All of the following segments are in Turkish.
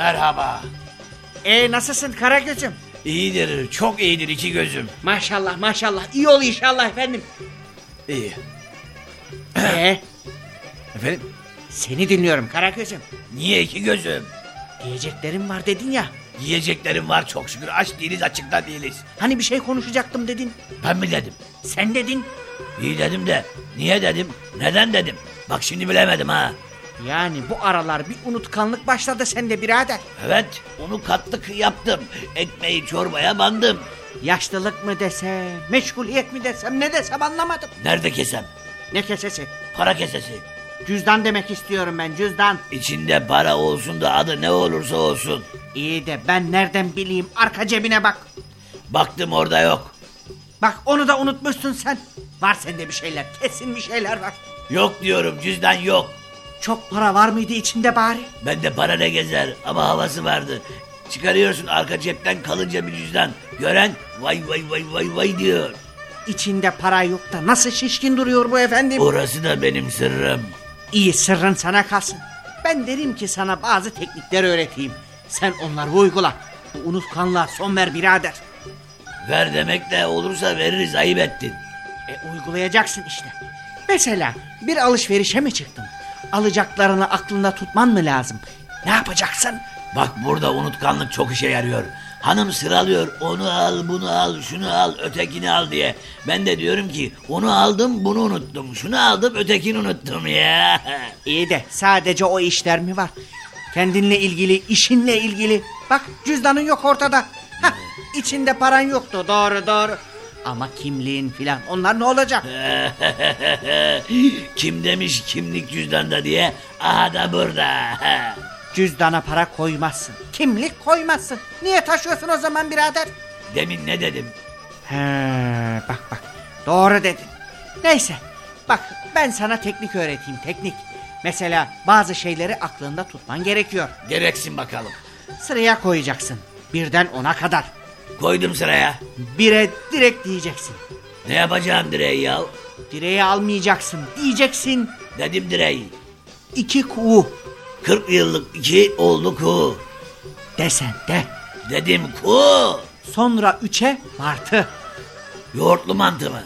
Merhaba. E nasılsın Karagöz'üm? İyidir, çok iyidir iki gözüm. Maşallah maşallah iyi ol inşallah efendim. İyi. Ee, Efendim? seni dinliyorum Karagöz'üm. Niye iki gözüm? Diyeceklerim var dedin ya. Yiyeceklerim var çok şükür. Aç değiliz, açıkta değiliz. Hani bir şey konuşacaktım dedin. Ben mi dedim? Sen dedin. İyi dedim de. Niye dedim? Neden dedim? Bak şimdi bilemedim ha. Yani bu aralar bir unutkanlık başladı sende birader. Evet, onu katlık yaptım. Ekmeği çorbaya bandım. Yaşlılık mı desem, meşguliyet mi desem ne desem anlamadım. Nerede kesem? Ne kesesi? Para kesesi. Cüzdan demek istiyorum ben cüzdan. İçinde para olsun da adı ne olursa olsun. İyi de ben nereden bileyim arka cebine bak. Baktım orada yok. Bak onu da unutmuşsun sen. Var sende bir şeyler kesin bir şeyler var. Yok diyorum cüzdan yok. Çok para var mıydı içinde bari? Bende para ne gezer ama havası vardı. Çıkarıyorsun arka cepten kalınca bir cüzdan. Gören vay vay vay vay vay diyor. İçinde para yok da nasıl şişkin duruyor bu efendim? Orası da benim sırrım. İyi sırrın sana kalsın. Ben derim ki sana bazı teknikler öğreteyim. Sen onları uygula. Bu unutkanlığa son ver birader. Ver demek de olursa veririz ayıp ettin. E uygulayacaksın işte. Mesela bir alışverişe mi çıktın? Alacaklarını aklında tutman mı lazım? Ne yapacaksın? Bak burada unutkanlık çok işe yarıyor. Hanım sıralıyor onu al bunu al şunu al ötekini al diye. Ben de diyorum ki onu aldım bunu unuttum. Şunu aldım ötekini unuttum ya. İyi de sadece o işler mi var? Kendinle ilgili, işinle ilgili. Bak cüzdanın yok ortada. Hah, içinde paran yoktu doğru doğru. Ama kimliğin filan onlar ne olacak? Kim demiş kimlik cüzdanda diye? Aha da burada. Cüzdana para koymazsın. Kimlik koymazsın. Niye taşıyorsun o zaman birader? Demin ne dedim? He, bak bak doğru dedin. Neyse bak ben sana teknik öğreteyim teknik. Mesela bazı şeyleri aklında tutman gerekiyor. Gereksin bakalım. Sıraya koyacaksın. Birden ona kadar. Koydum sıraya. Bire direkt diyeceksin. Ne yapacağım direği ya? Direği almayacaksın. Diyeceksin. Dedim direği. iki ku 40 yıllık iki oldu ku. desen de. Dedim ku. Sonra üçe martı. Yoğurtlu mantı mı?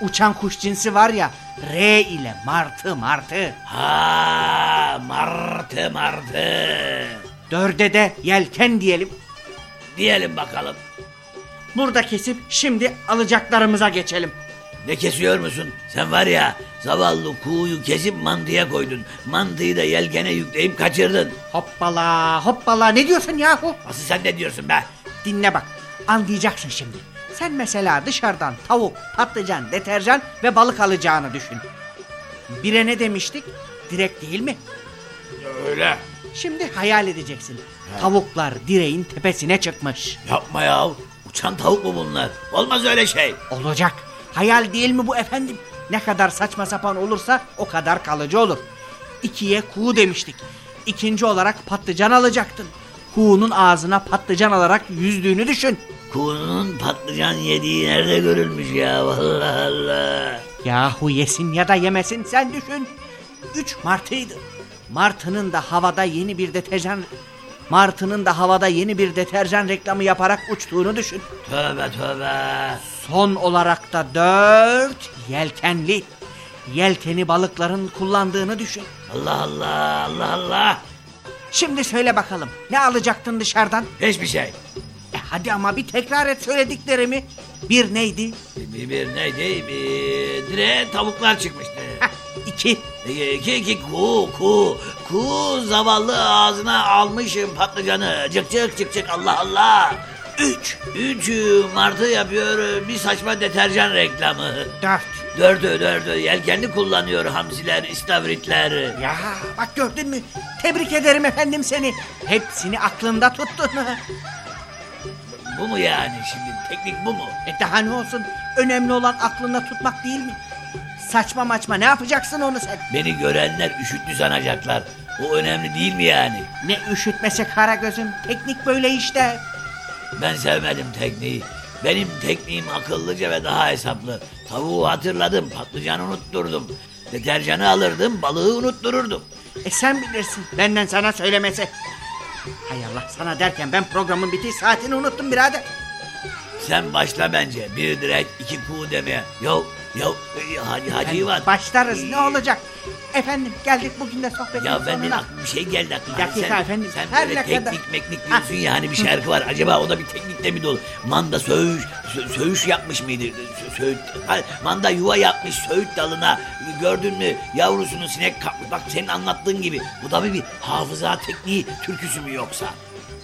Uçan kuş cinsi var ya R ile martı martı. Ha martı martı. Dörde de yelken diyelim. Diyelim bakalım. Burada kesip şimdi alacaklarımıza geçelim. Ne kesiyor musun? Sen var ya zavallı kuğuyu kesip mantıya koydun. Mantıyı da yelkene yükleyip kaçırdın. Hoppala hoppala ne diyorsun yahu? Asıl sen ne diyorsun be? Dinle bak anlayacaksın şimdi. Sen mesela dışarıdan tavuk, patlıcan, deterjan ve balık alacağını düşün. Bire ne demiştik? Direkt değil mi? Öyle. Şimdi hayal edeceksin. Tavuklar direğin tepesine çıkmış. Yapma ya. Uçan tavuk mu bunlar? Olmaz öyle şey. Olacak. Hayal değil mi bu efendim? Ne kadar saçma sapan olursa o kadar kalıcı olur. İkiye kuğu demiştik. İkinci olarak patlıcan alacaktın. Kuğunun ağzına patlıcan alarak yüzdüğünü düşün. Kuğunun patlıcan yediği nerede görülmüş ya? Allah Allah. Yahu yesin ya da yemesin sen düşün. Üç martıydı. Martının da havada yeni bir deterjan... Martının da havada yeni bir deterjan reklamı yaparak uçtuğunu düşün. Tövbe tövbe. Son olarak da dört yelkenli. Yelkeni balıkların kullandığını düşün. Allah Allah Allah Allah. Şimdi söyle bakalım ne alacaktın dışarıdan? Hiçbir şey. E hadi ama bir tekrar et söylediklerimi. Bir neydi? Bir, bir neydi? Bir direğe tavuklar çıkmıştı. Heh, iki. İki, iki ku, ku, ku zavallı ağzına almışım patlıcanı. Cık cık cık cık Allah Allah. Üç, üç e, martı yapıyor bir saçma deterjan reklamı. Dört. Dördü, dördü yelkenli kullanıyor hamsiler, istavritler. Ya bak gördün mü? Tebrik ederim efendim seni. Hepsini aklında tuttun. Bu mu yani şimdi? Teknik bu mu? E daha ne olsun? Önemli olan aklında tutmak değil mi? Saçma maçma ne yapacaksın onu sen? Beni görenler üşüttü sanacaklar. O önemli değil mi yani? Ne üşütmesi kara gözüm. Teknik böyle işte. Ben sevmedim tekniği. Benim tekniğim akıllıca ve daha hesaplı. Tavuğu hatırladım, patlıcanı unutturdum. Deterjanı alırdım, balığı unuttururdum. E sen bilirsin. Benden sana söylemesi. Hay Allah sana derken ben programın bitiş saatini unuttum birader. Sen başla bence. Bir direk, iki kuğu demeye. Yo, yo, e, hadi hadi. Başlarız ne olacak? Efendim geldik bugün de sohbetin Ya benden sonuna. aklıma bir şey geldi aklıma. Bir dakika sen, efendim, Sen her böyle ne kadar- teknik meknik diyorsun ya hani bir şarkı var. Acaba o da bir teknikle mi dolu? Manda söğüş, sö- söğüş yapmış mıydı? Sö- söğüt, ha, manda yuva yapmış söğüt dalına. Gördün mü yavrusunu sinek kapmış. Bak senin anlattığın gibi. Bu da bir, bir hafıza tekniği türküsü mü yoksa?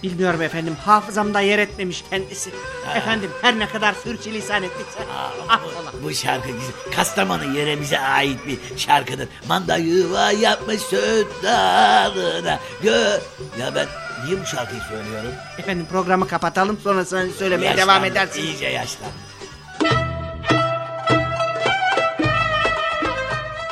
Bilmiyorum efendim hafızamda yer etmemiş kendisi. Efendim her ne kadar sürçülisan ettikse Aa, affola. bu, bu şarkı. Kastamonu yöremize ait bir şarkıdır. Manda yuva yapmış söğüt dalına. Gö ya ben niye bu şarkıyı söylüyorum? Efendim programı kapatalım sonrasını söylemeye Yaşlandım, devam edersin. İyice yaşlandım.